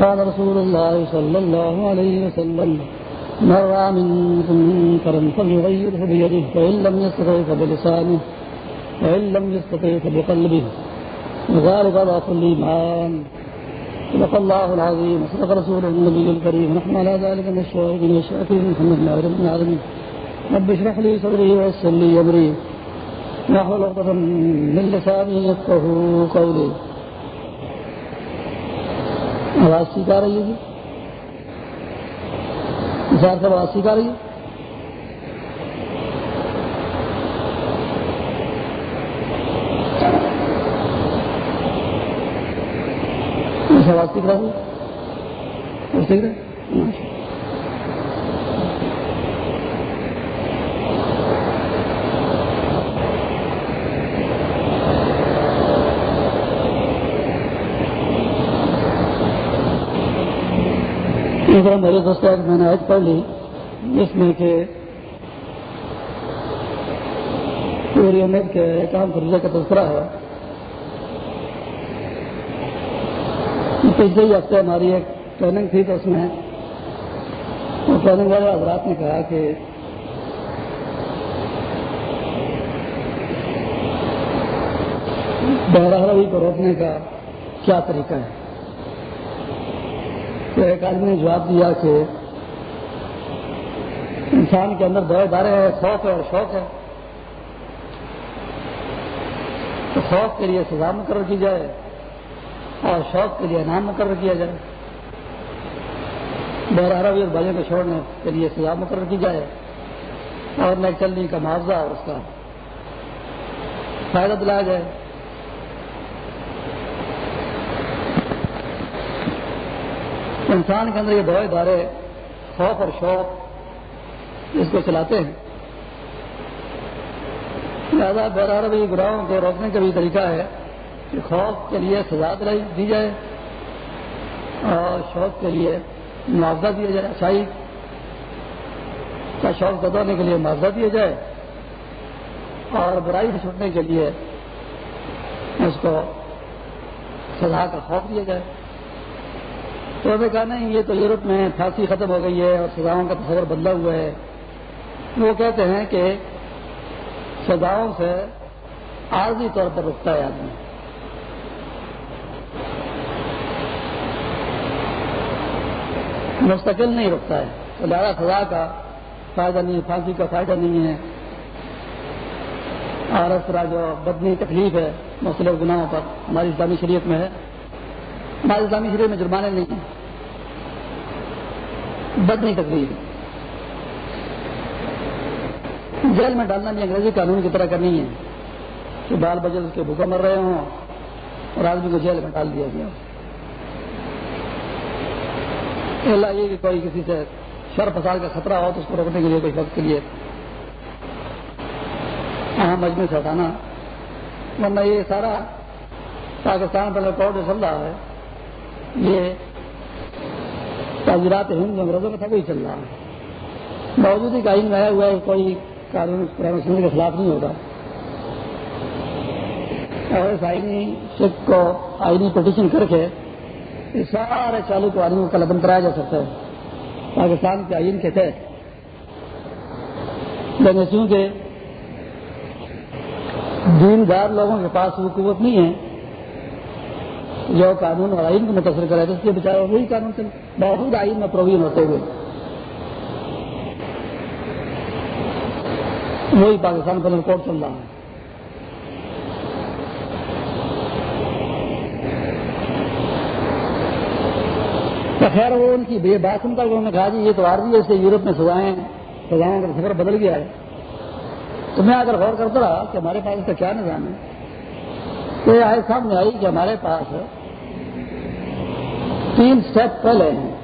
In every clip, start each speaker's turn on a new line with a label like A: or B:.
A: قال رسول الله صلى الله عليه وسلم، من رأى منكم منكرا فليغيره بيده، فإن لم يستطع فبلسانه وإن لم يستطع فبقلبه وذلك ضعف الإيمان. صدق الله العظيم. وصدق رسوله النبي الكريم. نحن على ذلك من الشاهدين والشاكرين. محمد بن عبد العالمين. رب اشرح لي صدري ويسر لي أمري. واحلل عقدة من لساني يفقهوا قولي. آواز ٹھیک آ رہی ہے جی؟ نثار صاحب، آواز ٹھیک آ رہی ہے؟ اچھا، آواز ٹھیک رہا ٹھیک رہے میرے دوست میں نے آج پڑھ لی جس میں کہ پوری امید کے کام خریدے کا تذکرہ ہے۔ پچھلے ہی ہفتے ہماری ایک ٹریننگ تھی تو اس میں وہ ٹریننگ والے حضرات نے کہا کہ بہرحال کو روکنے کا کیا طریقہ ہے؟ تو ایک آدمی نے جواب دیا کہ انسان کے اندر دو دارے ہیں خوف ہے اور شوق ہے۔ تو خوف کے لیے سزا مقرر کی جائے اور شوق کے لیے انعام مقرر کیا جائے۔ بہرحال بھی بھائیوں کو چھوڑنے کے لیے سزا مقرر کی جائے اور نئے چلنے کا معاوضہ اور اس کا فائدہ دلایا جائے۔ انسان کے اندر یہ دو ادارے خوف اور شوق اس کو چلاتے ہیں۔ لہٰذا بہرحال بھی گراہوں کو روکنے کا بھی طریقہ ہے کہ خوف کے لیے سزا دلائی دی جائے اور شوق کے لیے معاوضہ دیا جائے، اچھائی کا شوق بتانے کے لیے معاوضہ دیا جائے اور برائی سے چھوٹنے کے لیے اس کو سزا کا خوف دیا جائے۔ تو ہمیں کہا، نہیں، یہ تو یورپ میں پھانسی ختم ہو گئی ہے اور سزاؤں کا تصور بدلا ہوا ہے۔ وہ کہتے ہیں کہ سزاؤں سے عارضی طور پر رکتا ہے آدمی۔ مستقل نہیں رکتا ہے۔ تو لہٰذا سزا کا فائدہ نہیں ہے، پھانسی کا فائدہ نہیں ہے۔ اور اس طرح جو بدنی تکلیف ہے مختلف گناہوں پر۔ ہماری اسلامی شریعت میں ہے۔ ہماری اسلامی شریعت میں جرمانے نہیں ہیں بدنی تکلیف۔ جیل میں ڈالنا بھی انگریزی قانون کی طرح کرنی ہے کہ بال بچے اس کے بھوکا مر رہے ہوں اور آدمی کو جیل میں ڈال دیا گیا۔ اللہ یہ کہ کوئی کسی سے شر فساد کا خطرہ ہو تو اس کو روکنے کے لیے کوئی وقت کے لیے اہم مجموعے سے ہٹانا ورنہ یہ سارا پاکستان پر کورٹ چل رہا ہے۔ یہ تعزیرات ہند انگریزوں میں تھا وہی چل رہا ہے۔ باوجود ہی کا آئین میں آیا ہوا ہے، کوئی قانون قرآن سننے کے خلاف نہیں ہوگا اور اس آئینی سکھ کو آئینی پٹیشن کر کے اس سارے چالو کو آدمی کو قلم کرایا جا سکتا ہے۔ پاکستان کے آئین کے تحت۔ لیکن چونکہ دیندار لوگوں کے پاس وہ قوت نہیں ہے جو قانون اور آئین کو متاثر کرے تو اس کے بچارے وہی قانون سے باوجود آئین میں پروین ہوتے ہوئے۔ وہی پاکستان پر کوٹ چل رہا ہے۔ تو خیر وہ ان کی بے بات سنتا انہوں نے کہا جی یہ تو عارضی ہے یورپ میں سزائیں سزاؤں کا سفر بدل گیا ہے۔ تو میں اگر غور کرتا رہا کہ ہمارے پاس اس کا کیا نظام ہے؟ تو یہ آئے سامنے آئی کہ ہمارے پاس تین سٹیپ پہلے ہیں۔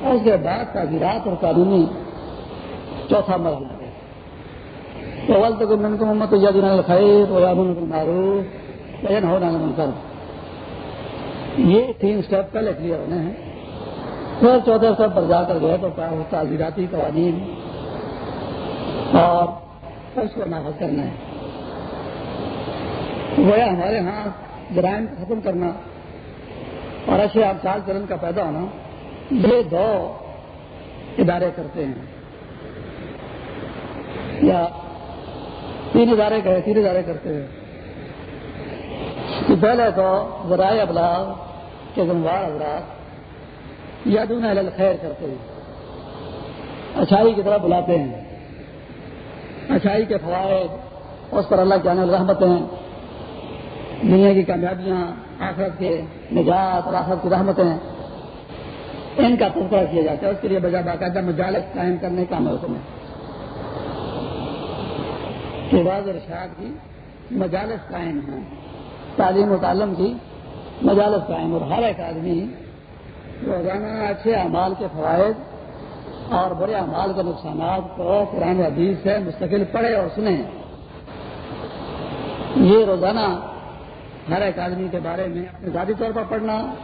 A: اور اس کے بعد تعزیرات اور قانونی چوتھا مرحلہ ہے۔ تو اول تک من کو محمد یادین الخیر و یادن معروف لیکن ہونا کر یہ تین اسٹیپ پہلے کلیئر ہونے ہیں۔ پھر چوتھے اسٹیپ پر جا کر گئے تو تعزیراتی قوانین۔ اور اس کو نافذ کرنا ہے۔ گویا ہمارے ہاں جرائم ختم کرنا۔ اور ایسے آپ چال چلن کا پیدا ہونا، یہ دو ادارے کرتے ہیں۔ یا تین ادارے کہے، تین ادارے کرتے ہیں۔ پہلے تو ذرائع ابلاغ کے ذمہ حضرات یا دونوں خیر کرتے ہیں۔ اچھائی کی طرف بلاتے ہیں۔ اچھائی کے فوائد، اس پر اللہ کے آنے رحمتیں دنیا کی کامیابیاں، آخرت کے نجات اور آخرت کی رحمتیں، ان کا تذکرہ کیا جاتا ہے۔ اس کے لیے بجا باقاعدہ مجالس قائم کرنے کا موسم ہے۔ بعض ارشاد کی مجالس قائم ہیں، تعلیم و تعلم کی مجالس قائم اور ہر ایک آدمی روزانہ اچھے اعمال کے فوائد اور برے اعمال کے نقصانات کو قرآن حدیث سے مستقل پڑھے اور سنیں۔ یہ روزانہ ہر ایک آدمی کے بارے میں اپنے ذاتی طور پر پڑھنا،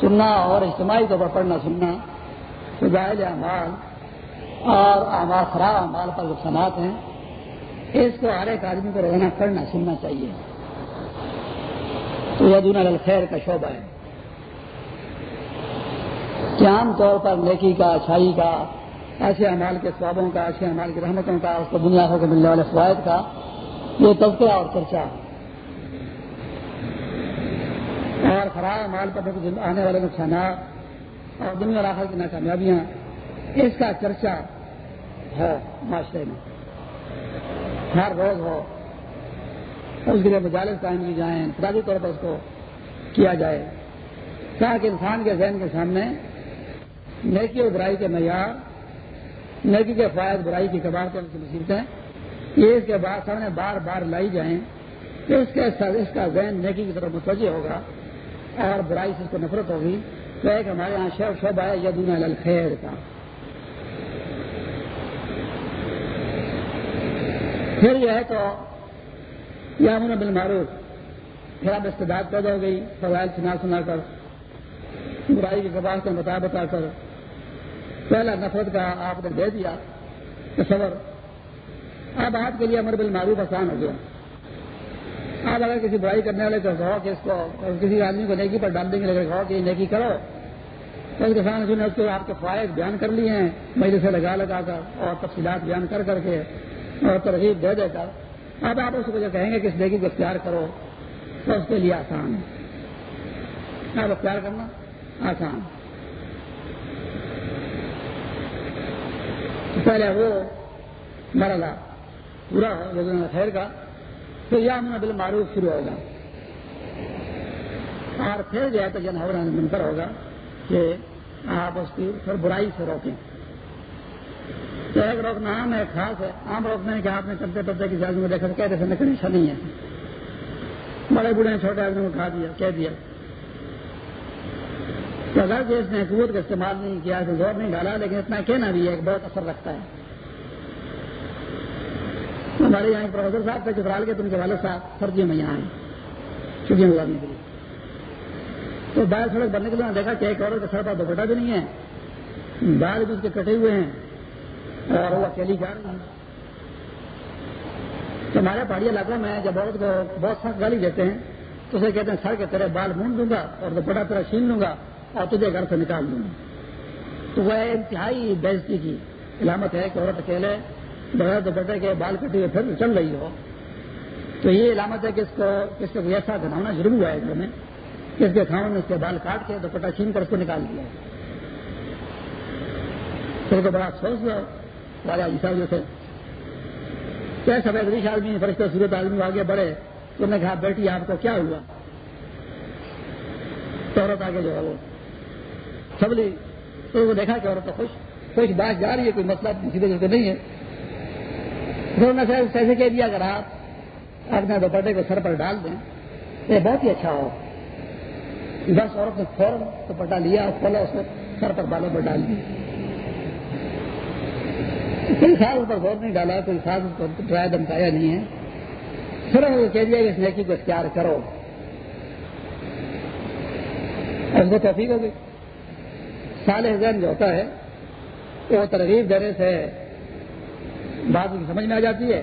A: سننا اور اجتماعی طور پر پڑھنا، سننا۔ فضائل اعمال، اور آمال خراب اعمال پر نقصانات ہیں، اس کو ہر ایک آدمی کو روزانہ پڑھنا، سننا چاہیے۔ تو یہ دونوں خیر کا شعبہ ہے۔ کہ عام طور پر نیکی کا، اچھائی کا، ایسے امال کے سوابوں کا، ایسے امال کی رحمتوں کا، اس کو دنیا کو ملنے والے فوائد کا، یہ تذکرہ اور چرچا۔ ہے اور خراب مال پر آنے والے نقصانات اور دنیا راخر کی ناکامیابیاں، اس کا چرچا ہے معاشرے میں۔ ہر روز ہو، اس کے لیے مجالس قائم کی جائیں انفرادی طور پر اس کو کیا جائے۔ تاکہ انسان کے ذہن کے سامنے نیکی اور برائی کے معیار، نیکی کے فائد برائی کی کباڑ کرنے کی مصیبتیں، یہ اس کے بعد سامنے بار بار لائی جائیں اس کے اس کا ذہن نیکی کی طرف متوجہ ہوگا۔ اور برائی سے اس کو نفرت ہوگی، تو ایک ہمارے یہاں شیو شعبہ ہے، یدون الخیر کا۔ پھر یہ ہے تو یا من معروف پھر اب استداد پیدا ہو گئی فوائد سنا سنا کر، برائی کے کباس کو بتا بتا کر۔ پہلا نفرت کا آپ نے دے دیا، تصور۔ اب آپ کے لیے امر بل معروف آسان ہو گیا۔ آپ اگر کسی برائی کرنے والے کو کہو کہ اس کو کسی آدمی کو نیکی پر ڈال دیں گے کہو کہ یہ نیکی کرو۔ تو اس کے سامنے اس کو آپ کے فوائد بیان کر لیے ہیں مجھے سے لگا لگا کر اور تفصیلات بیان کر کر کے اور ترغیب دے دے کر۔ اب آپ اس کو جو کہیں گے کہ اس نیکی کو اختیار کرو، تو اس کے لیے آسان ہے۔ آپ اختیار کرنا آسان۔ پہلے وہ مرحلہ، پورا ہو خیر کا۔ تو یہ ہمیں بل معروف شروع ہوگا۔ اور پھر جو ہے تو جن ہونا منکر ہوگا کہ آپ اس کی پھر برائی سے روکیں۔ تو ایک روکنا عام ہے خاص ہے۔ عام روکنے کے ہاتھ میں چلتے چلتے کسی آدمی کو دیکھا کہتے تھے لیکن نہیں ہے۔ بڑے بوڑھے چھوٹے آدمی کو کھا دیا، کہہ دیا۔ تو اگر کہ اس نے قوت کا استعمال نہیں کیا تو زور نہیں ڈالا، لیکن اتنا کہنا بھی ہے، ایک بہت اثر رکھتا ہے۔ ہمارے یہاں پروفیسر صاحب کا چترال کے تم کے والد صاحب سردیوں میں یہاں آئے چھٹیاں گزارنے کے لیے۔ تو باہر سڑک بننے کے لیے دیکھا کہ ایک عورت کا سر پر دوپٹا بھی نہیں ہے۔ بال بھی اس کے کٹے ہوئے ہیں۔ اور وہ اکیلی جا رہی ہیں۔ تو ہمارے پہاڑی علاقوں میں جب عورت کو بہت سخت گالی دیتے ہیں، تو اسے کہتے ہیں، سر کے تیرے بال مون دوں گا اور دوپٹا تیرا چھین لوں گا اور تجھے گھر سے نکال دوں گا۔ تو وہ انتہائی بےزتی کی۔ علامت ہے کہ عورت اکیلے بغیر دوپٹے کے بال کٹے ہوئے پھر چل رہی ہو۔ تو یہ علامت ہے کہ اس کو کو ایسا گھناؤنا ضرور ہوا ہے میں۔ اس کے کھاؤں نے اس کے بال کاٹ کے دوپٹہ چھین کر اس کو نکال دیا پھر کو بڑا افسوس ہوا۔ راجا جی جو تھے۔ کیا سفید ریش آدمی فرشتہ صورت آدمی آگے بڑھے۔ انہوں نے کہا، بیٹی، آپ کو کیا ہوا؟ تو عورت آگے جو ہے وہ سبلی تو وہ دیکھا کہ عورت تو خوش خوش بات جا رہی ہے، کوئی مسئلہ سیدھے جیسے نہیں ہے۔ انہوں نے ایسے کہہ دیا، اگر آپ اپنے دوپٹے کو سر پر ڈال دیں تو یہ بہت ہی اچھا ہو۔ بس عورت نے فوراً دوپٹہ لیا اور کھولا، اس کو سر پر بالوں پر ڈال دیا۔ کوئی خاص اس پر غور نہیں ڈالا، کوئی خاص اس کو ڈرایا دمکایا نہیں ہے۔ صرف وہ کہہ دیا کہ اس نیکی کو اختیار کرو۔ اس کو توفیق ہوگی سال ذہن جو ہوتا ہے، وہ ترغیب دینے سے بات کی سمجھ میں آ جاتی ہے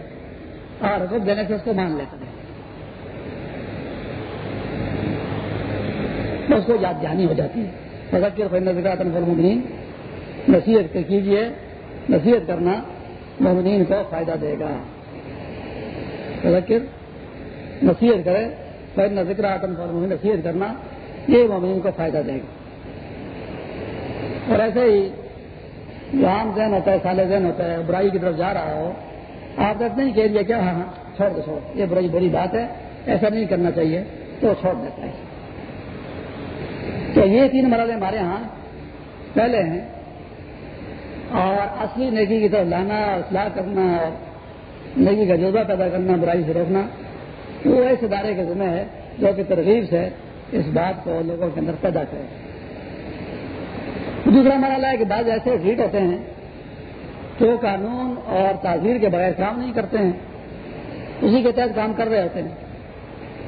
A: اور رقب دینے سے اس کو مان لیتے ہیں۔ اس کو یاد جانی ہو جاتی ہے۔ مذکر فن ذکر فرمدین نصیحت کیجیے نصیحت کرنا مومنین کو فائدہ دے گا۔ مذکر نصیحت کرے فن ذکر آتم فرمدین نصیحت کرنا یہ مومنین کو فائدہ دے گا۔ اور ایسے ہی جو عام ذہن ہوتا ہے، سالے ذہن ہوتا ہے، برائی کی طرف جا رہا ہو۔ آپ کہتے نہیں کہہ دیا کیا؟ ہاں ہاں چھوڑ دو، چھوڑ یہ برائی بری بات ہے، ایسا نہیں کرنا چاہیے۔ تو چھوڑ دیتا ہے تو یہ تین مرحلے ہمارے ہاں پہلے ہیں۔ اور اصلی نیکی کی طرف لانا، اصلاح کرنا اور نیکی کا جذبہ پیدا کرنا، برائی سے روکنا، وہ ایسے ادارے کے ذمہ ہے جو کہ ترغیب سے اس بات کو لوگوں کے اندر پیدا کرے۔ دوسرا مرحلہ ہے کہ بعض ایسے ڈھیٹ ہوتے ہیں کہ وہ قانون اور تعزیر کے بغیر کام نہیں کرتے ہیں، اسی کے تحت کام کر رہے ہوتے ہیں۔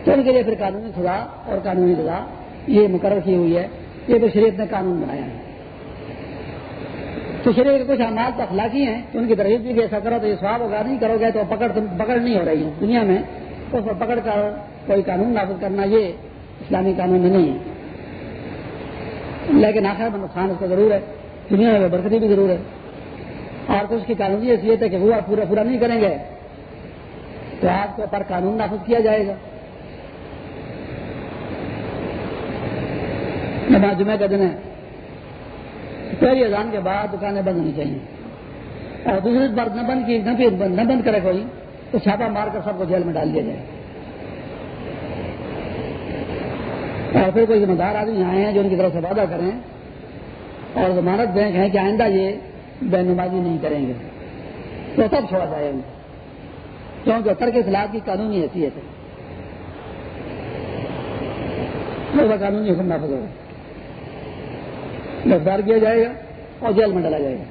A: تو ان کے لیے پھر قانونی سزا اور قانونی سزا یہ مقرر کی ہوئی ہے۔ یہ تو شریعت نے قانون بنایا ہے۔ تو شریعت کے کچھ اعمال تو اخلاقی ہیں کہ ان کی ترغیب بھی ایسا کرو تو یہ سواب ہوگا، نہیں کرو گے تو پکڑ پکڑ نہیں ہو رہی ہے دنیا میں اس پر پکڑ کر کوئی قانون نافذ کرنا یہ اسلامی قانون میں نہیں ہے۔ لیکن آخر میں نقصان اس کا ضرور ہے، دنیا میں برکتی بھی ضرور ہے اور کچھ کی قانونی حیثیت ہے کہ وہ پورا پورا نہیں کریں گے، تو آپ کے اوپر قانون نافذ کیا جائے گا۔ نماز جمعہ کا دن ہے، پہلی اذان کے بعد دکانیں بند ہونی چاہیے۔ اور دوسری بار نہ بند کی، نہ بند کرے کوئی، تو چھاپا مار کر سب کو جیل میں ڈال دیا جائے۔ اور پھر کوئی ذمہ دار آدمی آئے ہیں جو ان کی طرف سے وعدہ کریں اور ضمانت بینک ہے کہ آئندہ یہ بے نمازی نہیں کریں گے۔ تو سب چھوڑا جائے ان کیونکہ ترک خلاف کی قانونی حیثیت ہے۔ قانونی حکم نافذ ہوگا گرفتار کیا جائے گا اور جیل میں ڈالا جائے گا۔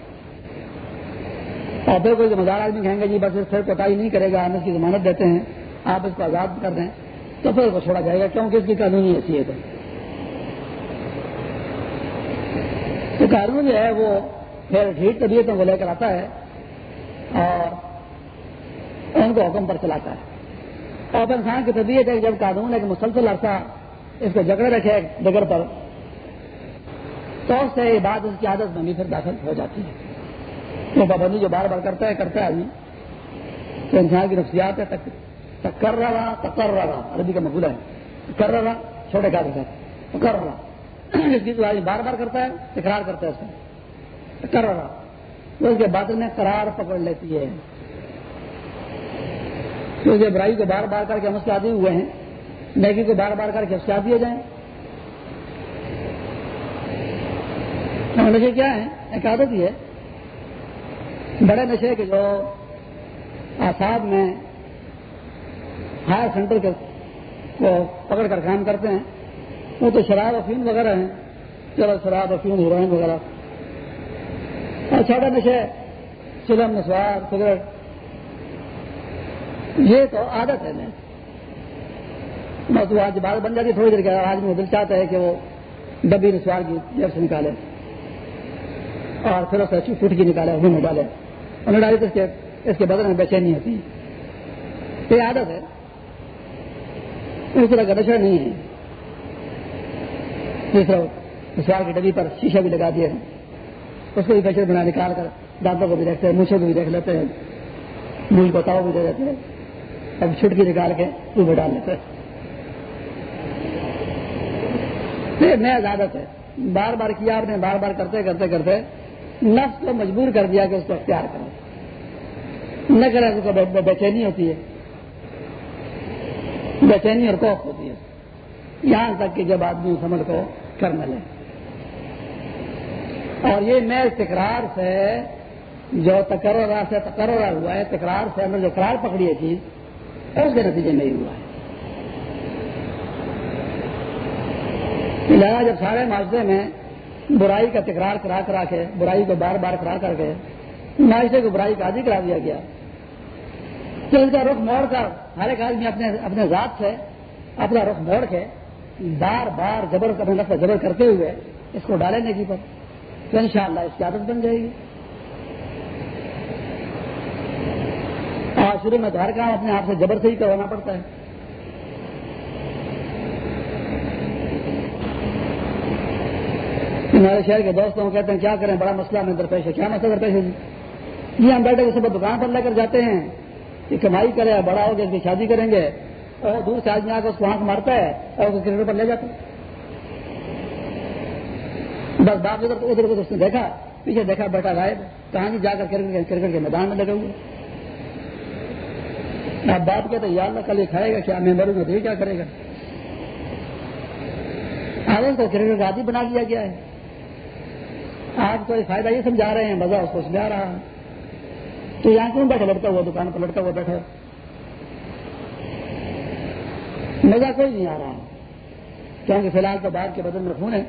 A: اور پھر کوئی ذمہ دار آدمی کہیں گے جی بس پھر کوٹائی نہیں کرے گا، ہم اس کی ضمانت دیتے ہیں، آپ اس کو آزاد کر دیں۔ تو پھر کو چھوڑا جائے گا، کیونکہ اس کی قانونی حیثیت ہے۔ تو قانون جو ہے وہ پھر ٹھیک طبیعتوں کو لے کر آتا ہے اور ان کو حکم پر چلاتا ہے۔ اور انسان کی طبیعت ہے، جب قانون ہے کہ مسلسل عرصہ اس کو جگڑے رکھے جگڑ پر، تو اس سے یہ بات اس کی عادت میں بھی پھر داخل ہو جاتی ہے۔ تو پابندی جو بار بار کرتا ہے کرتا ہے آدمی۔ تو انسان کی نفسیات ہے، تک کر رہا تکر رہا عربی کا مقبولہ ہے. کر رہا چھوٹے کار تو کر رہا اس کی آدمی بار بار کرتا ہے، تکرار کرتا ہے اس کا کر رہا تو اس کے بعد میں قرار پکڑ لیتی ہے. تو اس برائی کو بار بار کر کے ہم اس کے آدمی ہوئے ہیں. نیکی کو بار بار کر کے اس کے دیے جائیں. نشے کیا ہے؟ ایک عادت ہی ہے. بڑے نشے کے جو آساد میں ہائر سینٹر کے کو پکڑ کر کام کرتے ہیں۔ وہ تو شراب افیم وغیرہ ہیں۔ چلو، شراب افیم، ہیروئن وغیرہ۔ اور چھوٹے نشے چلم نسوار، سگریٹ۔ یہ تو عادت ہے۔ بس وہ آج بات بن جاتی تھوڑی دیر کے آج میں دل چاہتا ہے کہ وہ ڈبی نسوار کی جب سے نکالے۔ اور پھر اس سے فٹ کی نکالے انہوں ڈالے۔ انہوں نے ڈالی تو اس کے بدل میں بے نہیں ہوتی یہ عادت ہے۔ اس طرح کا نشہ نہیں ہے۔ سوار کی ڈبی پر شیشہ بھی لگا دیا اس کو بھی پیشر بنا نکال کر دانتوں کو بھی دیکھتے ہیں مچھوں کو بھی دیکھ لیتے ہیں۔ منہ کو بھی دے دیتے ہیں۔ اب چھٹکی نکال کے وہ ڈال لیتے ہیں۔ نیا عادت ہے۔ بار بار کیا آپ نے، بار بار کرتے کرتے کرتے نفس کو مجبور کر دیا کہ اس کو اختیار کرو۔ نہ کرے تو بے چینی ہوتی ہے۔ بے چینی اور کوف ہوتی ہے۔ یہاں تک کہ جب آدمی اس عمل کو کرنے لے۔ اور یہ نئے تکرار سے جو تکرر سے تکرر ہوا ہے تکرار سے اندر جو قرار پکڑی ہے چیز، اس کے نتیجے میں ہی ہوا ہے۔ لہٰذا جب سارے معاشرے میں برائی کا تکرار کرا کرا کے، برائی کو بار بار کرا کر کے، معاشرے کو برائی کا عادی کرا دیا گیا تو اس کا رخ موڑ کر، ہر ایک آدمی اپنے اپنے ذات سے اپنا رخ موڑ کے بار بار جبر اپنے جبر کرتے ہوئے اس کو ڈالے نہیں جی پر، تو ان شاء اللہ اس کی عادت بن جائے گی۔ اور شروع میں تو ہر کام اپنے آپ سے جبر سے ہی کروانا پڑتا ہے۔ ہمارے شہر کے دوستوں کہتے ہیں، کیا کریں، بڑا مسئلہ میں درپیش ہے۔ کیا مسئلہ درپیش ہے جی؟ ہم بیٹھے صبح دکان پر لے کر جاتے ہیں۔ کہ کمائی کرے، بڑا ہو گیا، اس کی شادی کریں گے، اور دور سے آدمی آ کر اس کو آنکھ مارتا ہے اور اس کرکٹ پر لے جاتا ہے۔ بس باپ ادھر ادھر ادھر اس نے دیکھا، پیچھے دیکھا بیٹا غائب، کہاں جی جا کر کرکٹ کے میدان میں لگے ہوئے۔ اب باپ کہتے یا اللہ، کل یہ کھائے گا کیا؟ میں مروں گا تو یہ کیا کرے گا؟ آگے کو کرکٹ کا عادی بنا دیا گیا ہے۔ آپ کو فائدہ یہ سمجھا رہے ہیں، مزہ اس کو سمجھا رہا ہے۔ تو یہاں کیوں بیٹھا لڑتا ہوا دکان پر لڑتا ہوا بیٹھا مزہ کوئی نہیں آ رہا۔ کیونکہ فی الحال تو بعد کے بدن میں خون ہے۔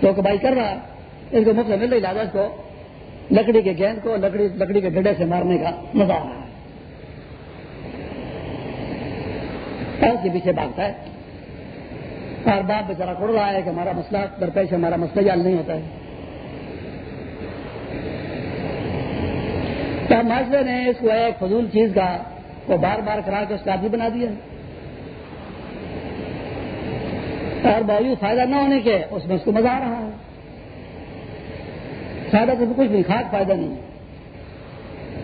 A: تو کبائی کر رہا اس کو مفت مل رہی لاگت کو۔ لکڑی کے گیند کو، لکڑی لکڑی کے ڈڈے سے مارنے کا مزہ آ رہا ہے۔ کے پیچھے بھاگتا ہے۔ اور باپ بیچارہ کڑ رہا ہے کہ ہمارا مسئلہ درپیش ہمارا مسئلہ حل نہیں ہوتا ہے۔ تو معاشرے نے اس کو ایک فضول چیز کا کو بار بار کرا کے اس کا بنا دیا اور باوجود فائدہ نہ ہونے کے اس میں اس کو مزہ آ رہا ہے۔ فائدہ تو کچھ نہیں خاص فائدہ نہیں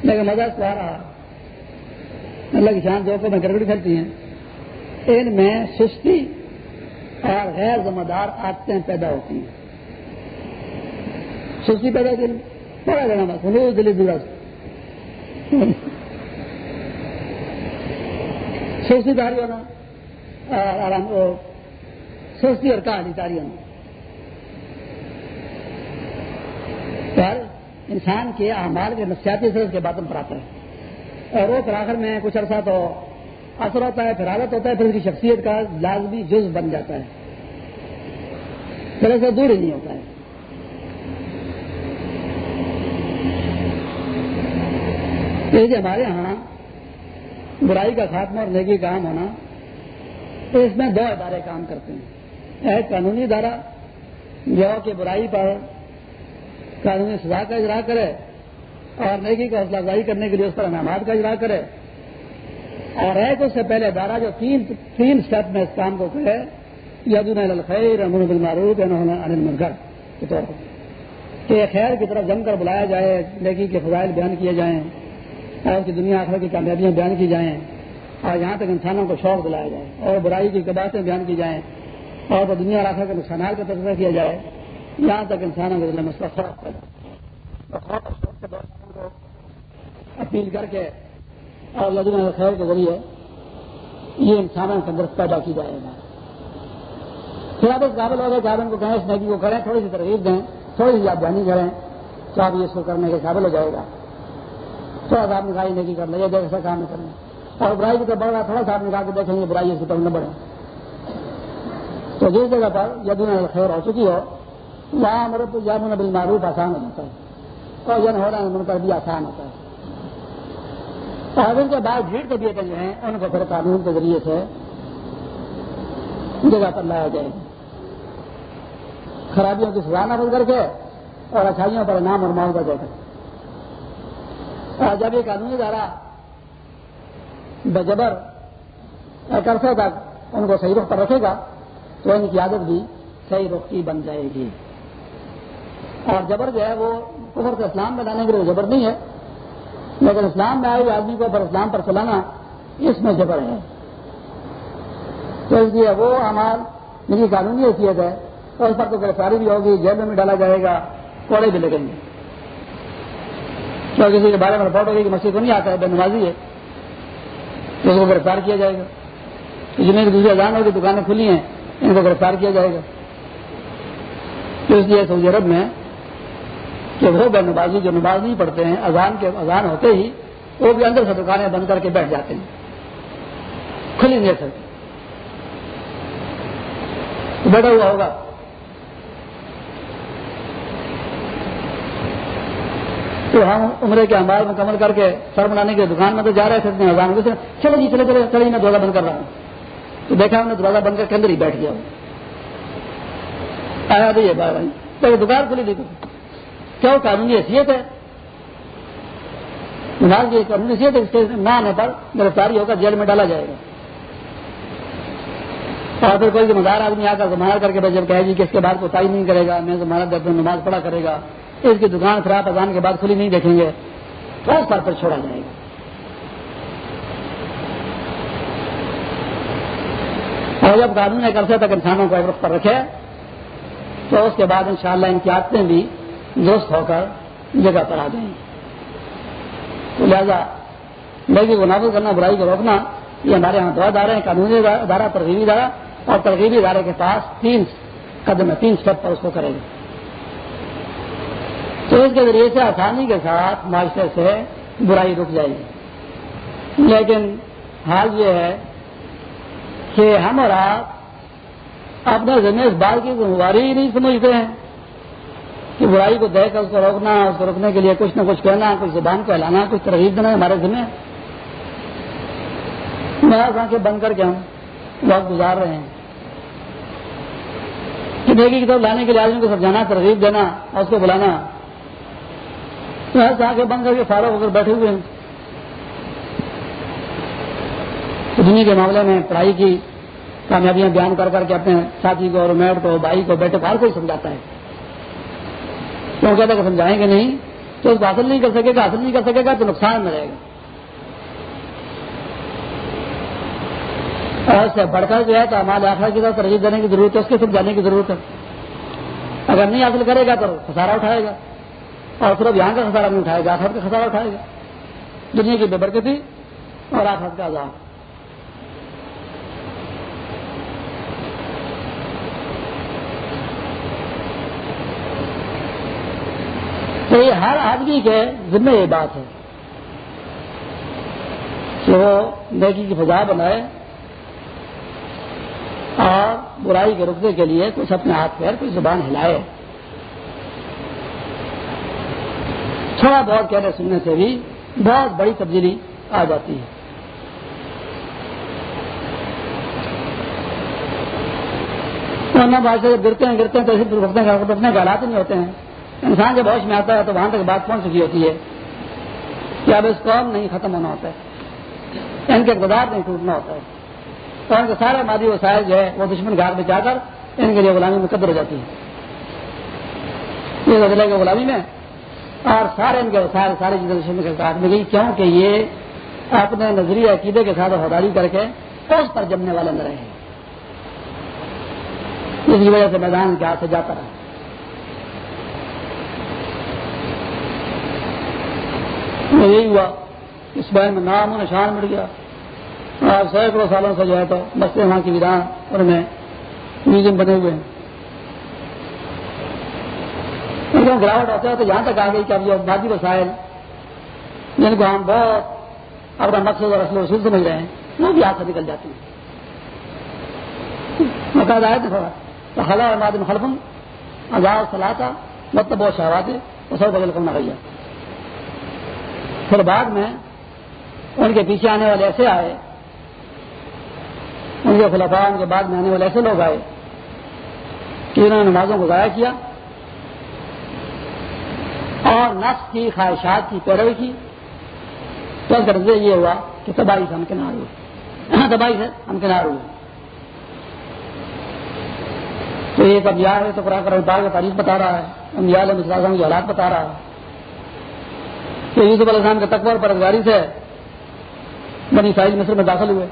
A: لیکن مزہ اس کو آ رہا اللہ کی شان جو کو میں گڑبڑی کرتی ہیں۔ ان میں سستی اور غیر ذمہ دار عادتیں پیدا ہوتی ہیں۔ سستی پیدا ہوتی پڑا دینا بس روز دلی درست سستی داری ہونا آرام اور کہانی داری ہونا پر انسان کے اعمال کے نفسیاتی اثر کے باتوں پر آتا ہے اور وہ پھر آخر میں کچھ عرصہ تو اثر ہوتا ہے، پھر عادت ہوتا ہے، پھر اس کی شخصیت کا لازمی جز بن جاتا ہے۔ پھر ایسا دور ہی نہیں ہوتا ہے۔ کہ ہمارے ہاں برائی کا خاتمہ اور نیکی کام ہونا، تو اس میں دو ادارے کام کرتے ہیں۔ ایک قانونی ادارہ جو کہ برائی پر قانونی سزا کا اجرا کرے اور نیکی کا حوصلہ افزائی کرنے کے لیے اس پر انعامات کا اجرا کرے۔ اور ایک اس سے پہلے ادارہ جو تین تین اسٹیپ میں اس کام کو کرے یدون الخیر امن بالمعروف انل منکر کے طور پر کہ خیر کی طرف جم کر بلایا جائے، نیکی کے فضائل بیان کیے جائیں۔ اور کی دنیا آخر کی کامیابیاں بیان کی جائیں، اور یہاں تک انسانوں کو شوق دلایا جائے، اور برائی کی باتیں بیان کی جائیں، اور دنیا اور آخر کے نقصانات کا تجربہ کیا جائے، یہاں تک انسانوں کے دل مسئلہ شوق پیدا اپیل کر کے اور لدن خیر کے ذریعے یہ انسانوں کے اندر پیدا کی جائے گا۔ پھر آپ اس قابل ہوگا کہ آپ ان کو کہیں اس نیکی کو کریں تھوڑی سی ترغیب دیں، تھوڑی سی آپ بیانی کریں، تو آپ یہ اس کو کرنے کے قابل ہو جائے گا۔ تھوڑا سا آپ نہیں کر لیں یہ ایسا کام نہیں کریں اور برائی کی تو بڑھ رہا تھوڑا سا آپ نکال کے دیکھیں گے، برائی اس کی طرف نہ بڑھے تو جس جگہ پر یدی خیر ہو چکی ہو، وہاں ہمارے تو یاد بل معروف آسان ہو جاتا ہے۔ اور جن ہو رہا ہے ان پر بھی آسان ہوتا ہے۔ اور کے بعد بھیڑ کے دیے جو ہیں، ان کو پھر قانون کے ذریعے سے جگہ پر لایا جائے گا۔ خرابیوں کی سزا نہ کر کے اور اچھائیوں پر نام اور معاوضہ دے کر۔ اور جب یہ قانونی ادارہ بجبر ایک عرصے تک ان کو صحیح رخ پر رکھے گا تو ان کی عادت بھی صحیح رخ کی بن جائے گی۔ اور جبر جو ہے وہ کفر سے اسلام میں لانے کے لیے جبر نہیں ہے، لیکن اسلام میں آئے ہوئے آدمی کو پر اسلام پر چلانا اس میں جبر ہے۔ تو اس لیے وہ امال جن کی قانونی حیثیت ہے اور اس پر تو گرفتاری بھی ہوگی جیل میں ڈالا جائے گا، کوڑے بھی لگیں گے۔ کیا کسی کے بارے میں رپورٹ ہوگی کہ مسجد کو نہیں آتا ہے، بے نمازی ہے۔ تو اس کو گرفتار کیا جائے گا۔ جنہیں دوسری اذان ہوگی، دکانیں کھلی ہیں، ان کو گرفتار کیا جائے گا۔ تو اس لیے سعودی عرب میں کہ وہ بے نمازی، جو نماز نہیں پڑھتے ہیں، اذان کے اذان ہوتے ہی وہ بھی اندر سے دکانیں بند کر کے بیٹھ جاتے ہیں۔ کھلی نہیں سکتے بیٹھا ہوا ہوگا۔ تو ہم عمرے کے ہمارے مکمل کر کے سر بنانے کے دکان میں تو جا رہے تھے، اذان ہوتے چلو جی چلے چلے چلے جی، میں دروازہ بند کر رہا ہوں۔ تو دیکھا ہم نے دروازہ بند کر کے اندر ہی بیٹھ گیا۔ آیا تو یہ بات دکان کھلی دیکھو۔ کیا قانونی حیثیت ہے؟ نماز کی قانونی حیثیت ہے، اس کے نہ آنے پر گرفتاری ہوگا، جیل میں ڈالا جائے گا۔ اور پھر کوئی ذمہ دار آدمی آ کر ضمانت کر کے جب کہے گی کہ اس کے بعد کو تعین نہیں کرے گا، میں ضمانت درد نماز پڑھا کرے گا۔ اس کی دکان خراب اذان کے بعد کھلی نہیں دیکھیں گے تو اس پر چھوڑا جائے گا۔ اور جب قانون ایک عرصے تک انسانوں کو ایک پر رکھے، تو اس کے بعد انشاءاللہ ان کی عادتیں بھی دوست ہو کر جگہ پر آ جائیں۔ تو لہٰذا میری کو نافذ کرنا، برائی کو روکنا، یہ ہمارے یہاں دو ادارے ہیں، قانونی ادارہ ترغیبی ادارہ اور ترغیبی ادارے کے پاس تین قدم ہے تین اسٹیپ پر اس کو کرے گا تو اس کے ذریعے سے آسانی کے ساتھ معاشرے سے برائی رک جائے گی۔ لیکن حال یہ ہے کہ ہم اور آپ اپنے ذمہ اس بات کی ذمہ داری ہی نہیں سمجھتے ہیں کہ برائی کو دیکھ کر اس کو روکنا، اس کو روکنے کے لیے کچھ نہ کچھ کہنا، کچھ زبان کو ہلانا، کچھ ترغیب دینا ہمارے ذمہ محض آنکھیں بند کر کے ہم وقت گزار رہے ہیں۔ کہ دیکھی کی طرف لانے کے لیے آدمی کو سمجھانا، ترغیب دینا اور اس کو بلانا محض آنکھیں بند کر کے فارغ ہو کر بیٹھے ہوئے ہیں۔ دنیا کے معاملے میں پڑھائی کی کامیابیاں بیان کر کر کے اپنے ساتھی کو رومیٹ کو، بھائی کو، بیٹے کو ہر کوئی سمجھاتا ہے۔ کیوں کہتا کہ سمجھائیں گے نہیں، تو اس کو حاصل نہیں کر سکے گا، حاصل نہیں کر سکے گا تو نقصان میں رہے گا۔ اور اس سے بڑھ کر جو ہے تو ہمارے آخر کی طرف ترجیح دینے کی ضرورت ہے، اس کے سمجھانے کی ضرورت ہے۔ اگر نہیں حاصل کرے گا تو خسارہ اٹھائے گا۔ اور صرف یہاں کا خسارہ نہیں اٹھائے گا آخر کا خسارہ اٹھائے گا۔ دنیا کی بے برکتی اور آخر کا عذاب۔ تو یہ ہر آدمی کے ذمہ یہ بات ہے کہ وہ نیکی کی فضا بنائے اور برائی کے رکنے کے لیے کچھ اپنے ہاتھ پیر کوئی زبان ہلائے۔ تھوڑا بہت کہنے سننے سے بھی بہت بڑی تبدیلی آ جاتی ہے بات سے گرتے ہیں گرتے ہیں تو ایسے درگھٹنا کے حالات نہیں ہوتے ہیں انسان جب ہوش میں آتا ہے تو وہاں تک بات پہنچ چکی ہوتی ہے کہ اب اس قوم نہیں ختم ہونا ہوتا ہے ان کے اقتدار نہیں ٹوٹنا ہوتا ہے تو ان کے سارے مادی وسائل جو ہے وہ دشمن گھاٹ میں جا کر ان کے لیے غلامی مقدر ہو جاتی ہے یہ کے غلامی میں اور سارے ان کے وسائل ساری چیزیں کے ساتھ میں گئی کیوں کہ یہ اپنے نظریہ عقیدے کے ساتھ وفاداری کر کے اس پر جمنے والے نہ رہے اس کی وجہ سے میدان کے ہاتھ سے جاتا رہا۔ یہی ہوا، اس بہن میں نام و نشان مٹ گیا۔ آج سینکڑوں سالوں سے جو ہے تو بستے وہاں کی ودان اور میں میوزیم بنے ہوئے ہیں۔ گراوٹ ہوتا ہے تو جہاں تک آ گئی کہ اب جو مادی وسائل جن کو ہم بہت اپنا مقصد اور اصل وصول سمجھ رہے ہیں، وہ بھی ہاتھ سے نکل جاتی ہیں۔ مقصد آئے تھے تھوڑا تو حلا مادم حلفم آزاد سلاتا مطلب بہت شہواتے وہ سب بدل کرنا گیا پھر بعد میں ان کے پیچھے آنے والے ایسے آئے، ان کے خلفاء، ان کے بعد میں آنے والے ایسے لوگ آئے کہ انہوں نے نمازوں کو ضائع کیا۔ اور نفس کی خواہشات کی پیروی کی۔ تو غرض یہ ہوا کہ تباہی سے ہم کنار ہوئے۔ ہاں، تباہی سے ہم کنار ہوئے۔ تو یہ کب یار ہے، تو قرآن کا تاریخ بتا رہا ہے۔ ہم یاد کی حالات بتا رہا ہے۔ کہ یوسف علیہ السلام کے تقور پر ازگاری سے بنی سائز مصر میں داخل ہوئے۔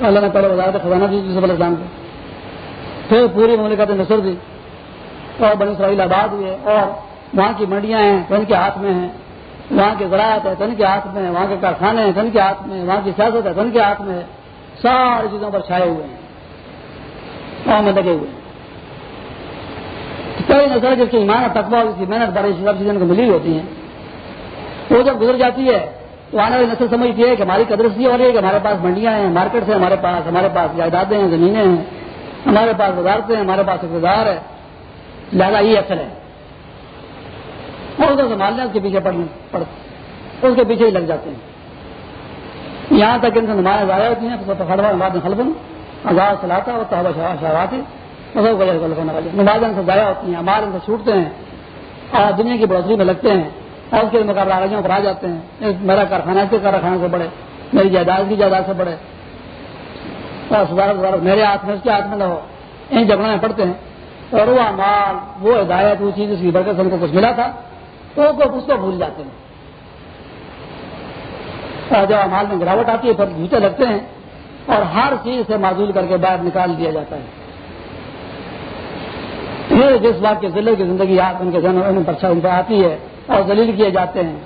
A: اللہ نے پہلے وزارت خزانہ دی یوسف علیہ السلام کو۔ پھر پوری مملکت نصر دی اور بنی اسرائیل آباد ہوئے اور وہاں کی منڈیاں ہیں تو ان کے ہاتھ میں ہیں۔ وہاں کے زراعت ہے تو ان کے ہاتھ میں وہاں کے کارخانے ہیں تو ان کے ہاتھ میں وہاں کی سیاست ہے تو ان کے ہاتھ میں ساری چیزوں پر چھائے ہوئے ہیں۔ وہاں میں لگے ہوئے ہیں۔ کئی نظر جس کی ایمان تقبہ اس کی محنت بڑی سب چیزیں کو ملی ہوتی ہیں۔ وہ جب گزر جاتی ہے، تو آنے والی نسل سمجھتی ہے کہ ہماری قدر سی ہو رہی ہے کہ ہمارے پاس منڈیاں ہیں مارکیٹ ہیں، ہمارے پاس ہمارے پاس جائیدادیں ہیں، زمینیں ہیں، ہمارے پاس وزارتیں ہیں، ہمارے پاس اقتدار ہے۔ لہٰذا یہ اصل ہے۔ اور اس کو سنبھالنے اس کے پیچھے پڑنے پڑ اس کے پیچھے ہی لگ جاتے ہیں۔ یہاں تک ان سے نمایاں ضائع ہوتی ہیں، تو پکڑوا بعد خلبن آزاد سلاتا اور تحبہ شہواتی نمازیں سے ضائع ہوتی ہیں، ہمارے ان سے چھوٹتے ہیں، اور دنیا کی بڑھوتری میں لگتے ہیں، اور اس کے مقابلہ آگوں پر آ جاتے ہیں۔ میرا کارخانہ اس کے کارخانے سے بڑھے میری جائیداد کی جائیداد سے بڑھے میرے ہاتھ میں، اس کے ہاتھ میں نہ ہو۔ ان جھگڑوں میں پڑتے ہیں۔ اور وہ مال وہ ہدایت، وہ چیز، اس کی برکت سے ان کو کچھ ملا تھا۔ تو اس کو بھول جاتے ہیں۔ جب مال میں گراوٹ آتی ہے، پھر جھوٹے لگتے ہیں۔ اور ہر چیز سے معذول کر کے باہر نکال دیا جاتا ہے۔ پھر جس بات کے ضلع کی زندگی آپ ان کے ذہن پر ان پہ آتی ہے اور دلیل کیے جاتے ہیں،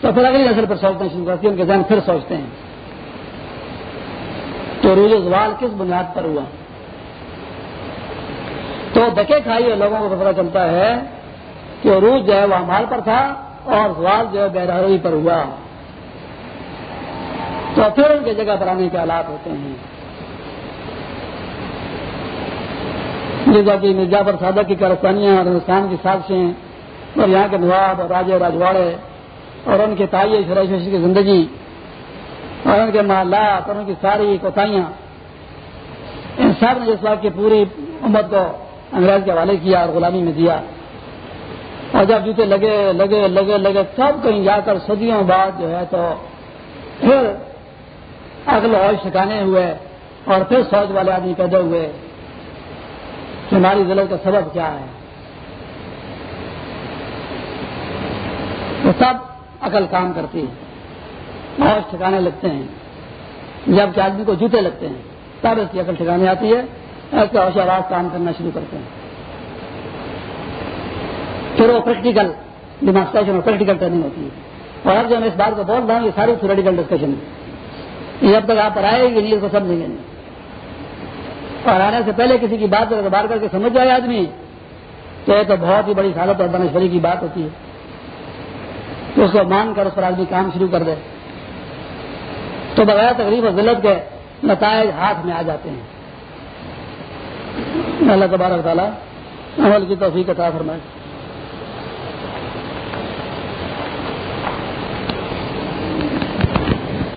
A: تو پھر اگلی نسل پر سوچنا شروع کرتی ہے، ان کے ذہن پھر سوچتے ہیں۔ تو روز زوال کس بنیاد پر ہوا؟ تو دکے کھائی لوگوں کو پتہ چلتا ہے کہ عروج جو ہے وہ امال پر تھا اور زوال جو ہے بیداری پر ہوا۔ تو پھر ان کی جگہ پر آنے کے حالات ہوتے ہیں۔ جیسا کہ مرزا پر سادہ کی کارستانیاں اور ہندوستان کی سازشیں اور یہاں کے نواب اور راجے راجواڑے اور ان کے تائیے شرائش کی زندگی اور ان کے محلات اور ان کی ساری کوتاہیاں، ان سب نے جس بات کی پوری امت کو انگریز کے حوالے کیا اور غلامی میں دیا۔ اور جب جوتے لگے لگے لگے لگے، سب کہیں جا کر صدیوں بعد جو ہے تو پھر اگل اور شکانے ہوئے اور پھر سوچ والے آدمی پیدا ہوئے کہ ہماری ضلع کا سبب کیا ہے۔ تو سب عقل کام کرتی ہے اور ٹھکانے لگتے ہیں۔ جبکہ آدمی کو جوتے لگتے ہیں، تب اس کی عقل ٹھکانے آتی ہے ایسے ہوش آواز کام کرنا شروع کرتے ہیں۔ پھر وہ پریکٹیکل ڈیمانسٹریشن اور پریکٹیکل ٹریننگ ہوتی ہے۔ اور اب جو میں اس بات کو بول رہا ہوں یہ ساری تھوریٹیکل ڈسکشن ہے۔ جب تک آپ پر آئے گی نہیں اس کو سمجھیں گے۔ نہیں اور آنے سے پہلے کسی کی بات بار کر کے سمجھ جائے آدمی، تو یہ تو بہت ہی بڑی حالت اور بنشوری کی بات ہوتی ہے۔ تو اس کو مان کر اس پر آدمی کام شروع کر دے۔ تو بغیر تقریب اور ذلت کے نتائج ہاتھ میں آ جاتے ہیں۔ اللہ تبارک تعالیٰ عمل کی توفیق عطا فرمائے۔